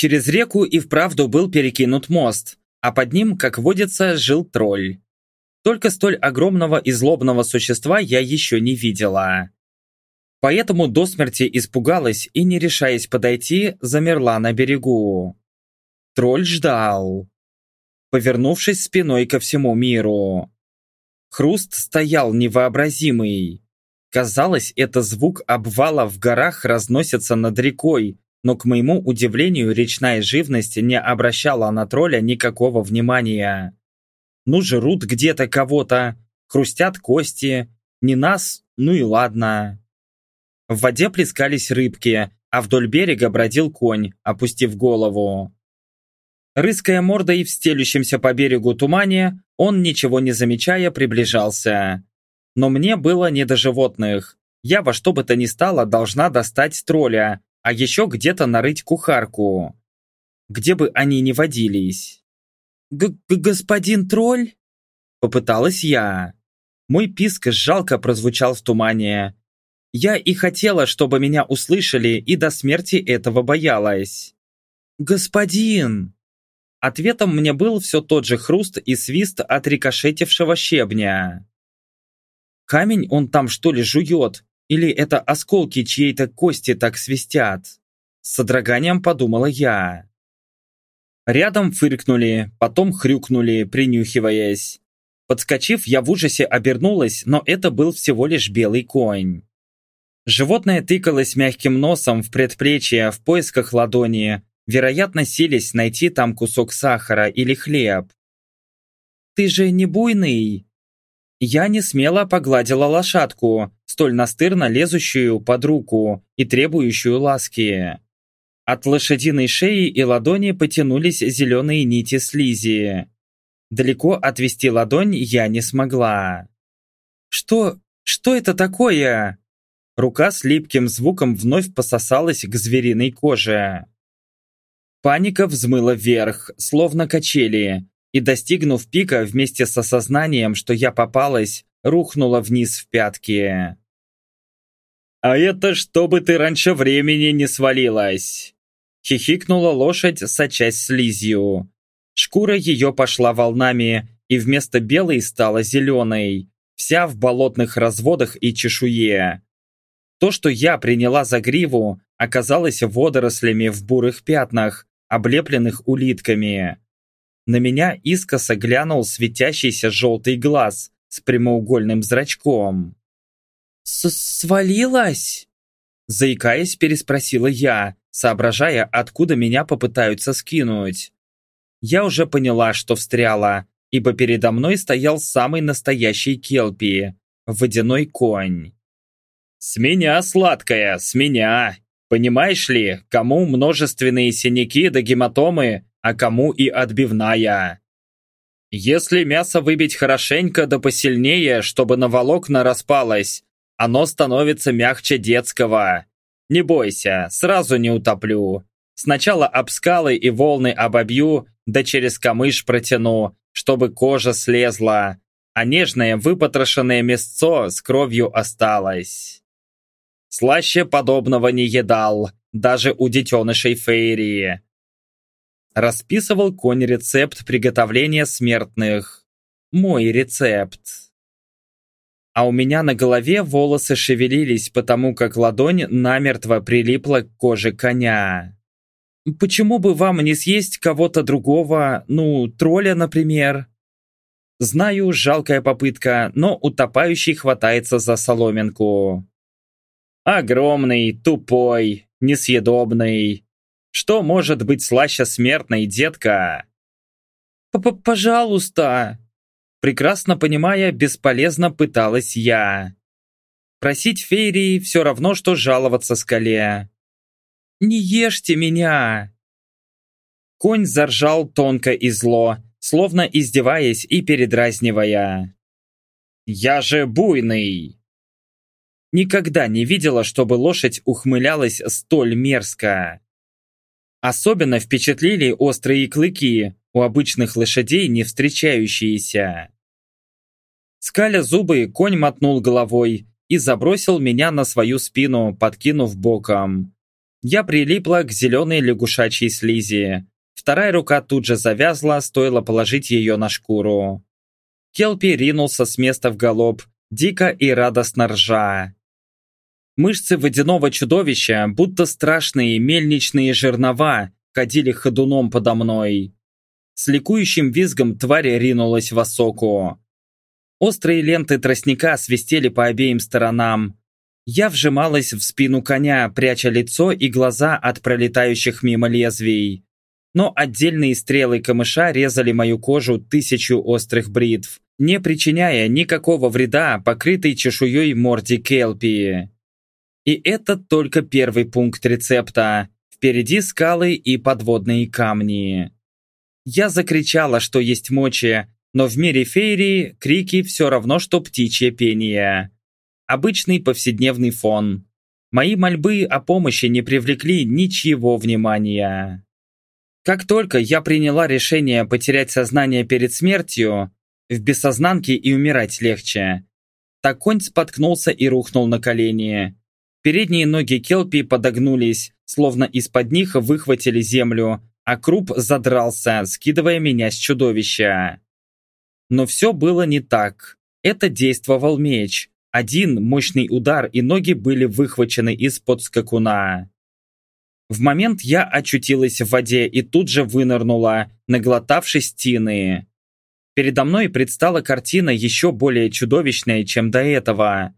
Через реку и вправду был перекинут мост, а под ним, как водится, жил тролль. Только столь огромного и злобного существа я еще не видела. Поэтому до смерти испугалась и, не решаясь подойти, замерла на берегу. Тролль ждал, повернувшись спиной ко всему миру. Хруст стоял невообразимый. Казалось, это звук обвала в горах разносится над рекой, но, к моему удивлению, речная живность не обращала на тролля никакого внимания. Ну, жрут где-то кого-то, хрустят кости, не нас, ну и ладно. В воде плескались рыбки, а вдоль берега бродил конь, опустив голову. Рыская мордой в стелющемся по берегу тумане, он, ничего не замечая, приближался. Но мне было не до животных. Я во что бы то ни стало должна достать тролля, а еще где-то нарыть кухарку. Где бы они ни водились. Г «Господин тролль?» Попыталась я. Мой писк жалко прозвучал в тумане. Я и хотела, чтобы меня услышали, и до смерти этого боялась. «Господин!» Ответом мне был все тот же хруст и свист от рикошетившего щебня. Камень он там что ли жует? Или это осколки чьей-то кости так свистят? С содроганием подумала я. Рядом фыркнули, потом хрюкнули, принюхиваясь. Подскочив, я в ужасе обернулась, но это был всего лишь белый конь. Животное тыкалось мягким носом в предплечье в поисках ладони, вероятно, сились найти там кусок сахара или хлеб. «Ты же не буйный?» Я не смело погладила лошадку, столь настырно лезущую под руку и требующую ласки. От лошадиной шеи и ладони потянулись зеленые нити слизи. Далеко отвести ладонь я не смогла. «Что... что это такое?» Рука с липким звуком вновь пососалась к звериной коже. Паника взмыла вверх, словно качели, и, достигнув пика вместе с осознанием, что я попалась, рухнула вниз в пятки. «А это чтобы ты раньше времени не свалилась!» Хихикнула лошадь, сочась слизью. Шкура ее пошла волнами, и вместо белой стала зеленой, вся в болотных разводах и чешуе. То, что я приняла за гриву, оказалось водорослями в бурых пятнах, облепленных улитками. На меня искоса глянул светящийся желтый глаз с прямоугольным зрачком. С «Свалилась?» Заикаясь, переспросила я, соображая, откуда меня попытаются скинуть. Я уже поняла, что встряла, ибо передо мной стоял самый настоящий келпи – водяной конь. «С меня, сладкая, с меня!» Понимаешь ли, кому множественные синяки да гематомы, а кому и отбивная. Если мясо выбить хорошенько да посильнее, чтобы на волокна распалось, оно становится мягче детского. Не бойся, сразу не утоплю. Сначала об скалы и волны обобью, да через камыш протяну, чтобы кожа слезла, а нежное выпотрошенное мясцо с кровью осталось. Слаще подобного не едал, даже у детенышей фейрии. Расписывал конь рецепт приготовления смертных. Мой рецепт. А у меня на голове волосы шевелились, потому как ладонь намертво прилипла к коже коня. Почему бы вам не съесть кого-то другого, ну, тролля, например? Знаю, жалкая попытка, но утопающий хватается за соломинку. Огромный, тупой, несъедобный. Что может быть слаще смертной, детка? П -п «Пожалуйста!» Прекрасно понимая, бесполезно пыталась я. Просить феерии все равно, что жаловаться скале. «Не ешьте меня!» Конь заржал тонко и зло, словно издеваясь и передразнивая. «Я же буйный!» Никогда не видела, чтобы лошадь ухмылялась столь мерзко. Особенно впечатлили острые клыки, у обычных лошадей не встречающиеся. Скаля зубы, конь мотнул головой и забросил меня на свою спину, подкинув боком. Я прилипла к зеленой лягушачьей слизи. Вторая рука тут же завязла, стоило положить ее на шкуру. Келпи ринулся с места в галоп, дико и радостно ржа. Мышцы водяного чудовища, будто страшные мельничные жернова, ходили ходуном подо мной. С ликующим визгом тварь ринулась в осоку. Острые ленты тростника свистели по обеим сторонам. Я вжималась в спину коня, пряча лицо и глаза от пролетающих мимо лезвий. Но отдельные стрелы камыша резали мою кожу тысячу острых бритв, не причиняя никакого вреда покрытой чешуей морде Келпии. И это только первый пункт рецепта. Впереди скалы и подводные камни. Я закричала, что есть мочи, но в мире феерии крики все равно, что птичье пение. Обычный повседневный фон. Мои мольбы о помощи не привлекли ничьего внимания. Как только я приняла решение потерять сознание перед смертью, в бессознанке и умирать легче, так конь споткнулся и рухнул на колени. Передние ноги Келпи подогнулись, словно из-под них выхватили землю, а круп задрался, скидывая меня с чудовища. Но все было не так. Это действовал меч. Один мощный удар, и ноги были выхвачены из-под скакуна. В момент я очутилась в воде и тут же вынырнула, наглотавшись тины. Передо мной предстала картина еще более чудовищная, чем до этого.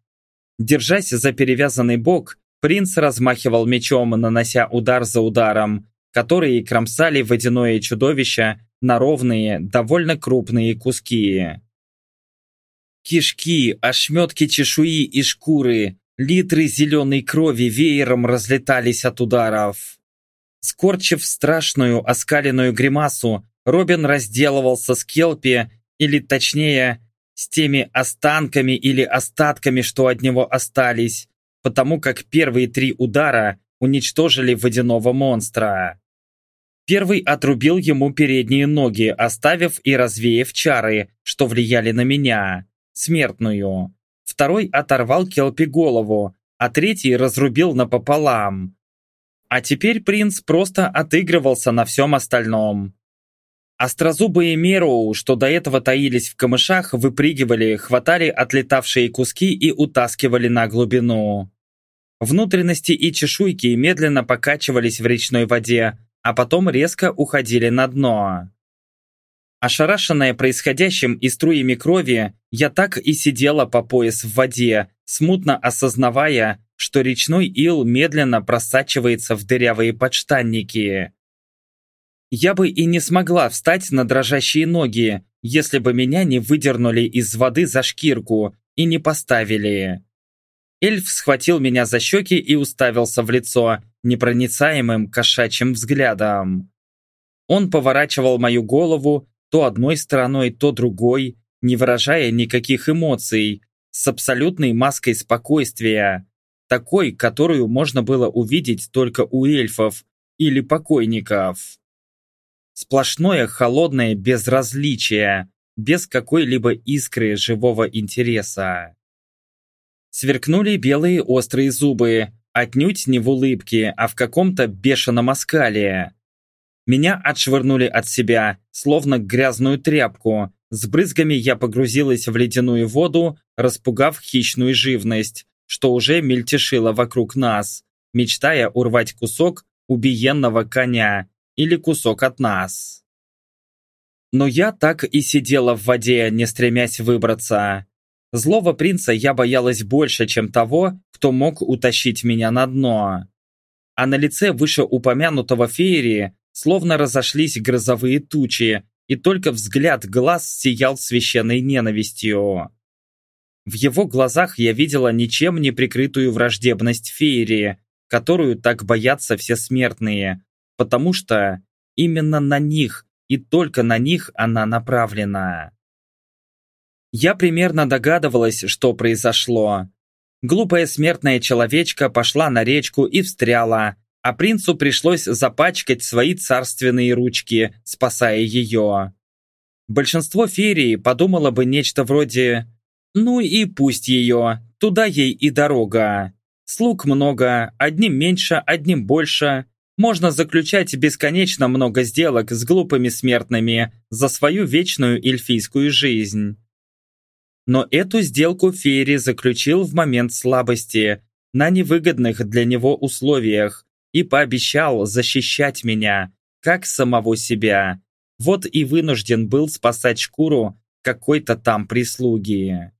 Держась за перевязанный бок, принц размахивал мечом, нанося удар за ударом, которые кромсали водяное чудовище на ровные, довольно крупные куски. Кишки, ошметки чешуи и шкуры, литры зеленой крови веером разлетались от ударов. Скорчив страшную оскаленную гримасу, Робин разделывался с Келпи, или точнее, с теми останками или остатками, что от него остались, потому как первые три удара уничтожили водяного монстра. Первый отрубил ему передние ноги, оставив и развеяв чары, что влияли на меня, смертную. Второй оторвал Келпи голову, а третий разрубил напополам. А теперь принц просто отыгрывался на всем остальном. Острозубые Мероу, что до этого таились в камышах, выпрыгивали, хватали отлетавшие куски и утаскивали на глубину. Внутренности и чешуйки медленно покачивались в речной воде, а потом резко уходили на дно. Ошарашенная происходящим и струями крови, я так и сидела по пояс в воде, смутно осознавая, что речной ил медленно просачивается в дырявые подштанники. Я бы и не смогла встать на дрожащие ноги, если бы меня не выдернули из воды за шкирку и не поставили. Эльф схватил меня за щеки и уставился в лицо непроницаемым кошачьим взглядом. Он поворачивал мою голову то одной стороной, то другой, не выражая никаких эмоций, с абсолютной маской спокойствия, такой, которую можно было увидеть только у эльфов или покойников. Сплошное холодное безразличие, без какой-либо искры живого интереса. Сверкнули белые острые зубы, отнюдь не в улыбке, а в каком-то бешеном оскале. Меня отшвырнули от себя, словно грязную тряпку. С брызгами я погрузилась в ледяную воду, распугав хищную живность, что уже мельтешила вокруг нас, мечтая урвать кусок убиенного коня или кусок от нас. Но я так и сидела в воде, не стремясь выбраться. Злого принца я боялась больше, чем того, кто мог утащить меня на дно. А на лице вышеупомянутого феерии словно разошлись грозовые тучи, и только взгляд глаз сиял священной ненавистью. В его глазах я видела ничем не прикрытую враждебность феерии, которую так боятся все смертные, потому что именно на них и только на них она направлена. Я примерно догадывалась, что произошло. Глупая смертная человечка пошла на речку и встряла, а принцу пришлось запачкать свои царственные ручки, спасая ее. Большинство ферии подумало бы нечто вроде «Ну и пусть ее, туда ей и дорога». Слуг много, одним меньше, одним больше. Можно заключать бесконечно много сделок с глупыми смертными за свою вечную эльфийскую жизнь. Но эту сделку Фейри заключил в момент слабости, на невыгодных для него условиях, и пообещал защищать меня, как самого себя. Вот и вынужден был спасать шкуру какой-то там прислуги.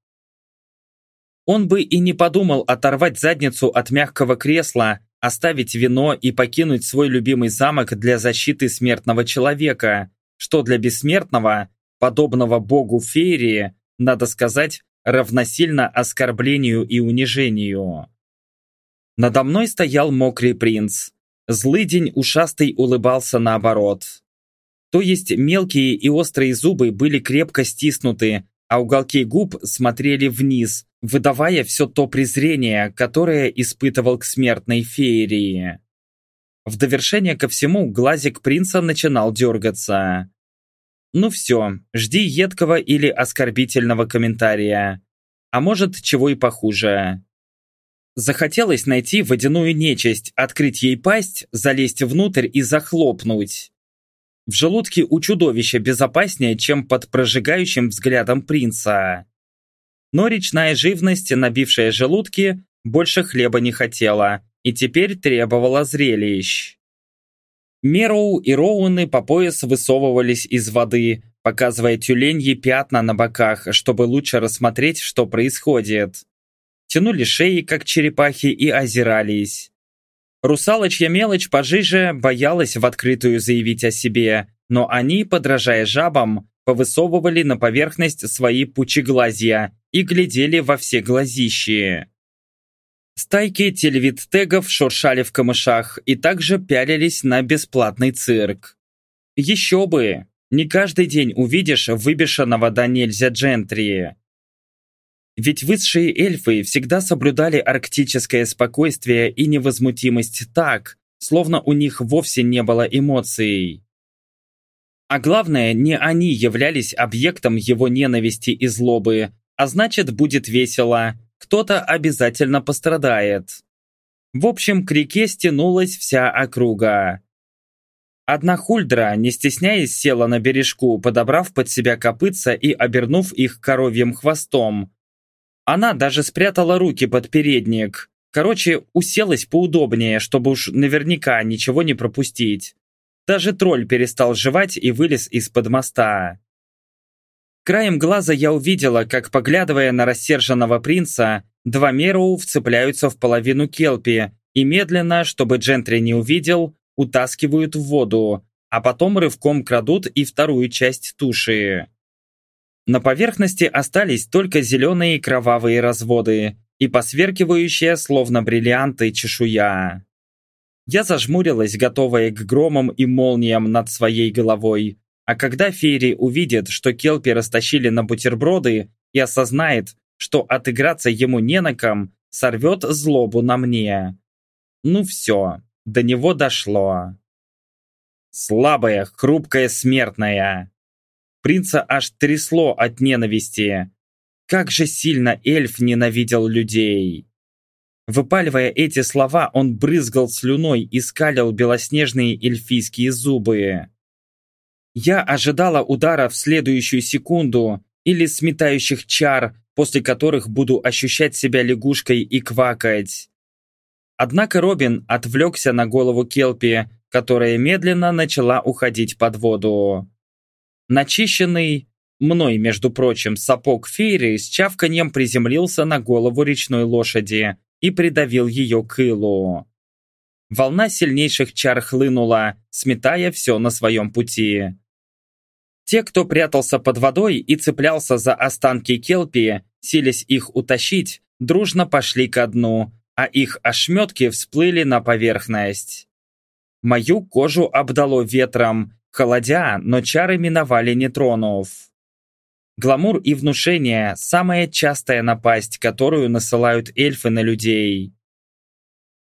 Он бы и не подумал оторвать задницу от мягкого кресла, оставить вино и покинуть свой любимый замок для защиты смертного человека, что для бессмертного, подобного богу Феерии, надо сказать, равносильно оскорблению и унижению. Надо мной стоял мокрый принц. Злый день ушастый улыбался наоборот. То есть мелкие и острые зубы были крепко стиснуты, а уголки губ смотрели вниз, выдавая все то презрение, которое испытывал к смертной феерии. В довершение ко всему глазик принца начинал дергаться. Ну все, жди едкого или оскорбительного комментария. А может, чего и похуже. Захотелось найти водяную нечисть, открыть ей пасть, залезть внутрь и захлопнуть. В желудке у чудовища безопаснее, чем под прожигающим взглядом принца. Но речная живность, набившая желудки, больше хлеба не хотела и теперь требовала зрелищ. Мероу и Роуны по пояс высовывались из воды, показывая тюленьи пятна на боках, чтобы лучше рассмотреть, что происходит. Тянули шеи, как черепахи, и озирались. Русалочья мелочь пожиже боялась в открытую заявить о себе, но они, подражая жабам, повысовывали на поверхность свои пучеглазья и глядели во все глазищи. Стайки телевид-тегов шуршали в камышах и также пялились на бесплатный цирк. Еще бы! Не каждый день увидишь выбешенного до нельзя джентри. Ведь высшие эльфы всегда соблюдали арктическое спокойствие и невозмутимость так, словно у них вовсе не было эмоций. А главное, не они являлись объектом его ненависти и злобы, а значит будет весело, кто-то обязательно пострадает. В общем, к реке стянулась вся округа. Одна хульдра, не стесняясь, села на бережку, подобрав под себя копытца и обернув их коровьим хвостом. Она даже спрятала руки под передник. Короче, уселась поудобнее, чтобы уж наверняка ничего не пропустить. Даже тролль перестал жевать и вылез из-под моста. Краем глаза я увидела, как, поглядывая на рассерженного принца, два Мероу вцепляются в половину келпи и медленно, чтобы Джентри не увидел, утаскивают в воду, а потом рывком крадут и вторую часть туши. На поверхности остались только зеленые кровавые разводы и посверкивающая, словно бриллианты, чешуя. Я зажмурилась, готовая к громам и молниям над своей головой, а когда Фейри увидит, что Келпи растащили на бутерброды и осознает, что отыграться ему не на ком, сорвет злобу на мне. Ну все, до него дошло. Слабая, хрупкая смертная. Принца аж трясло от ненависти. Как же сильно эльф ненавидел людей. Выпаливая эти слова, он брызгал слюной и скалил белоснежные эльфийские зубы. Я ожидала удара в следующую секунду или сметающих чар, после которых буду ощущать себя лягушкой и квакать. Однако Робин отвлекся на голову Келпи, которая медленно начала уходить под воду. Начищенный, мной, между прочим, сапог Фейри с чавканьем приземлился на голову речной лошади и придавил ее к илу. Волна сильнейших чар хлынула, сметая все на своем пути. Те, кто прятался под водой и цеплялся за останки Келпи, силясь их утащить, дружно пошли ко дну, а их ошметки всплыли на поверхность. Мою кожу обдало ветром, холодя, но чары миновали не тронув. Гламур и внушение – самая частая напасть, которую насылают эльфы на людей.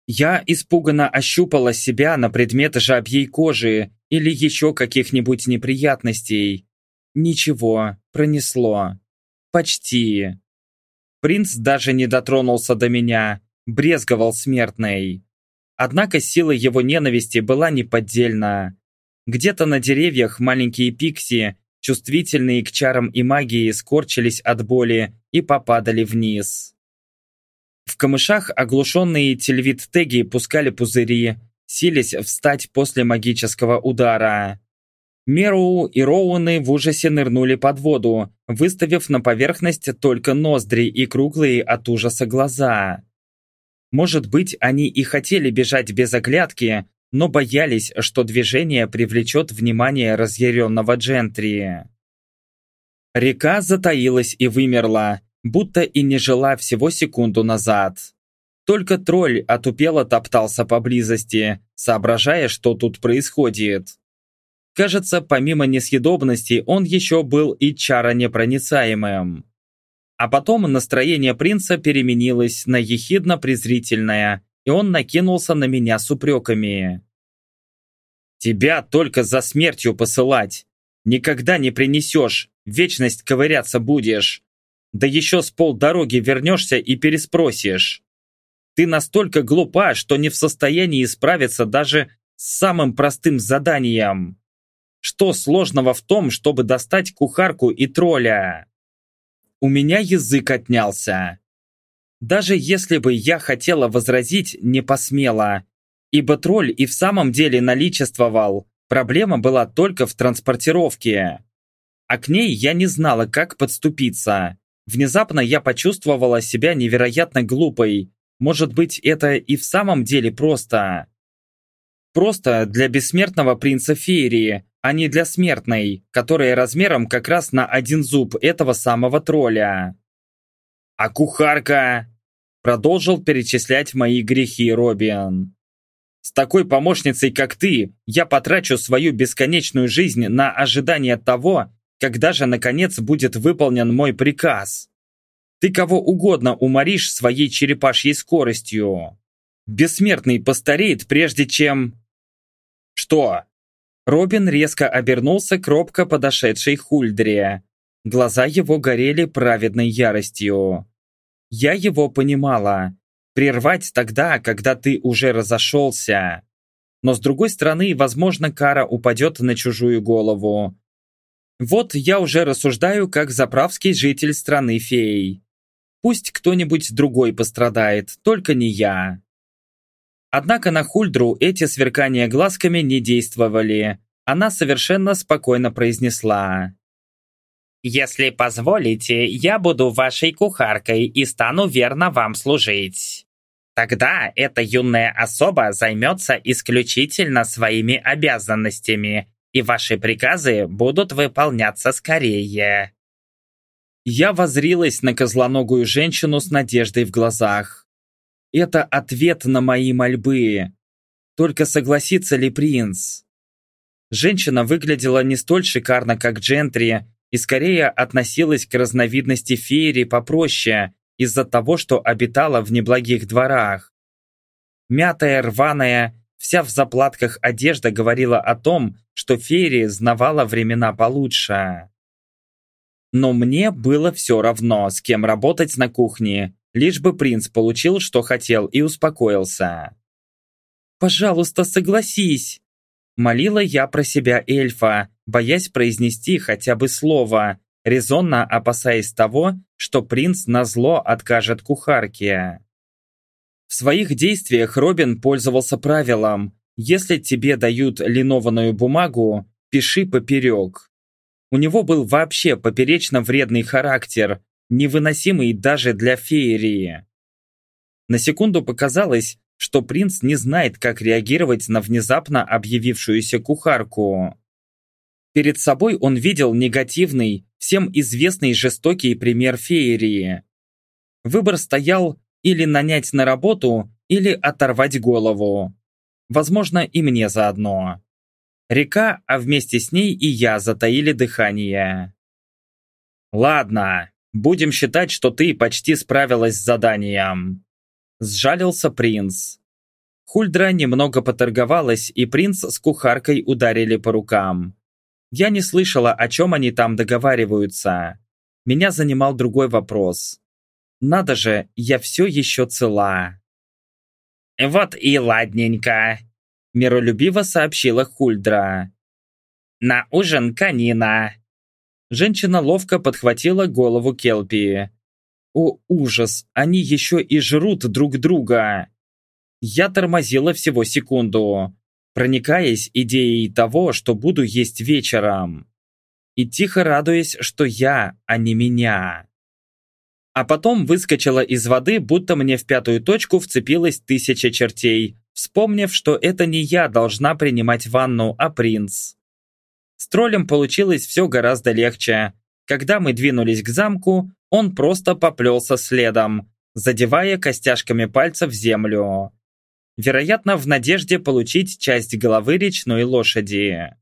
Я испуганно ощупала себя на предмет жабьей кожи или еще каких-нибудь неприятностей. Ничего, пронесло. Почти. Принц даже не дотронулся до меня, брезговал смертной. Однако сила его ненависти была неподдельна. Где-то на деревьях маленькие пикси, чувствительные к чарам и магии, скорчились от боли и попадали вниз. В камышах оглушенные тельвит-теги пускали пузыри, сились встать после магического удара. Меру и Роуны в ужасе нырнули под воду, выставив на поверхность только ноздри и круглые от ужаса глаза. Может быть, они и хотели бежать без оглядки, но боялись, что движение привлечет внимание разъяренного джентри. Река затаилась и вымерла, будто и не жила всего секунду назад. Только тролль отупело топтался поблизости, соображая, что тут происходит. Кажется, помимо несъедобности, он еще был и чаронепроницаемым. А потом настроение принца переменилось на ехидно-презрительное, и он накинулся на меня с упреками. «Тебя только за смертью посылать! Никогда не принесешь, вечность ковыряться будешь! Да еще с полдороги вернешься и переспросишь! Ты настолько глупа, что не в состоянии справиться даже с самым простым заданием!» Что сложного в том, чтобы достать кухарку и тролля? У меня язык отнялся. Даже если бы я хотела возразить, не посмела. Ибо тролль и в самом деле наличествовал. Проблема была только в транспортировке. А к ней я не знала, как подступиться. Внезапно я почувствовала себя невероятно глупой. Может быть, это и в самом деле просто. Просто для бессмертного принца Феерии, а не для смертной, которая размером как раз на один зуб этого самого тролля. А кухарка? Продолжил перечислять мои грехи Робин. С такой помощницей, как ты, я потрачу свою бесконечную жизнь на ожидание того, когда же наконец будет выполнен мой приказ. Ты кого угодно уморишь своей черепашьей скоростью. Бессмертный постареет, прежде чем... Что? Робин резко обернулся к робко подошедшей Хульдре. Глаза его горели праведной яростью. Я его понимала. Прервать тогда, когда ты уже разошелся. Но с другой стороны, возможно, кара упадет на чужую голову. Вот я уже рассуждаю, как заправский житель страны фей. Пусть кто-нибудь другой пострадает, только не я. Однако на Хульдру эти сверкания глазками не действовали. Она совершенно спокойно произнесла. «Если позволите, я буду вашей кухаркой и стану верно вам служить. Тогда эта юная особа займется исключительно своими обязанностями, и ваши приказы будут выполняться скорее». Я возрилась на козлоногую женщину с надеждой в глазах. Это ответ на мои мольбы. Только согласится ли принц? Женщина выглядела не столь шикарно, как Джентри, и скорее относилась к разновидности феери попроще, из-за того, что обитала в неблагих дворах. Мятая, рваная, вся в заплатках одежда говорила о том, что феери знавала времена получше. Но мне было все равно, с кем работать на кухне, лишь бы принц получил, что хотел, и успокоился. «Пожалуйста, согласись!» Молила я про себя эльфа, боясь произнести хотя бы слово, резонно опасаясь того, что принц назло откажет кухарке. В своих действиях Робин пользовался правилом «Если тебе дают линованную бумагу, пиши поперек». У него был вообще поперечно вредный характер, невыносимый даже для феерии. На секунду показалось, что принц не знает, как реагировать на внезапно объявившуюся кухарку. Перед собой он видел негативный, всем известный жестокий пример феерии. Выбор стоял или нанять на работу, или оторвать голову. Возможно, и мне заодно. Река, а вместе с ней и я затаили дыхание. «Ладно, Будем считать, что ты почти справилась с заданием. Сжалился принц. Хульдра немного поторговалась, и принц с кухаркой ударили по рукам. Я не слышала, о чем они там договариваются. Меня занимал другой вопрос. Надо же, я все еще цела. «Вот и ладненько», – миролюбиво сообщила Хульдра. «На ужин канина». Женщина ловко подхватила голову Келпи. О, ужас, они еще и жрут друг друга. Я тормозила всего секунду, проникаясь идеей того, что буду есть вечером. И тихо радуясь, что я, а не меня. А потом выскочила из воды, будто мне в пятую точку вцепилась тысяча чертей, вспомнив, что это не я должна принимать ванну, а принц. С троллем получилось все гораздо легче. Когда мы двинулись к замку, он просто поплелся следом, задевая костяшками пальцев землю. Вероятно, в надежде получить часть головы речной лошади.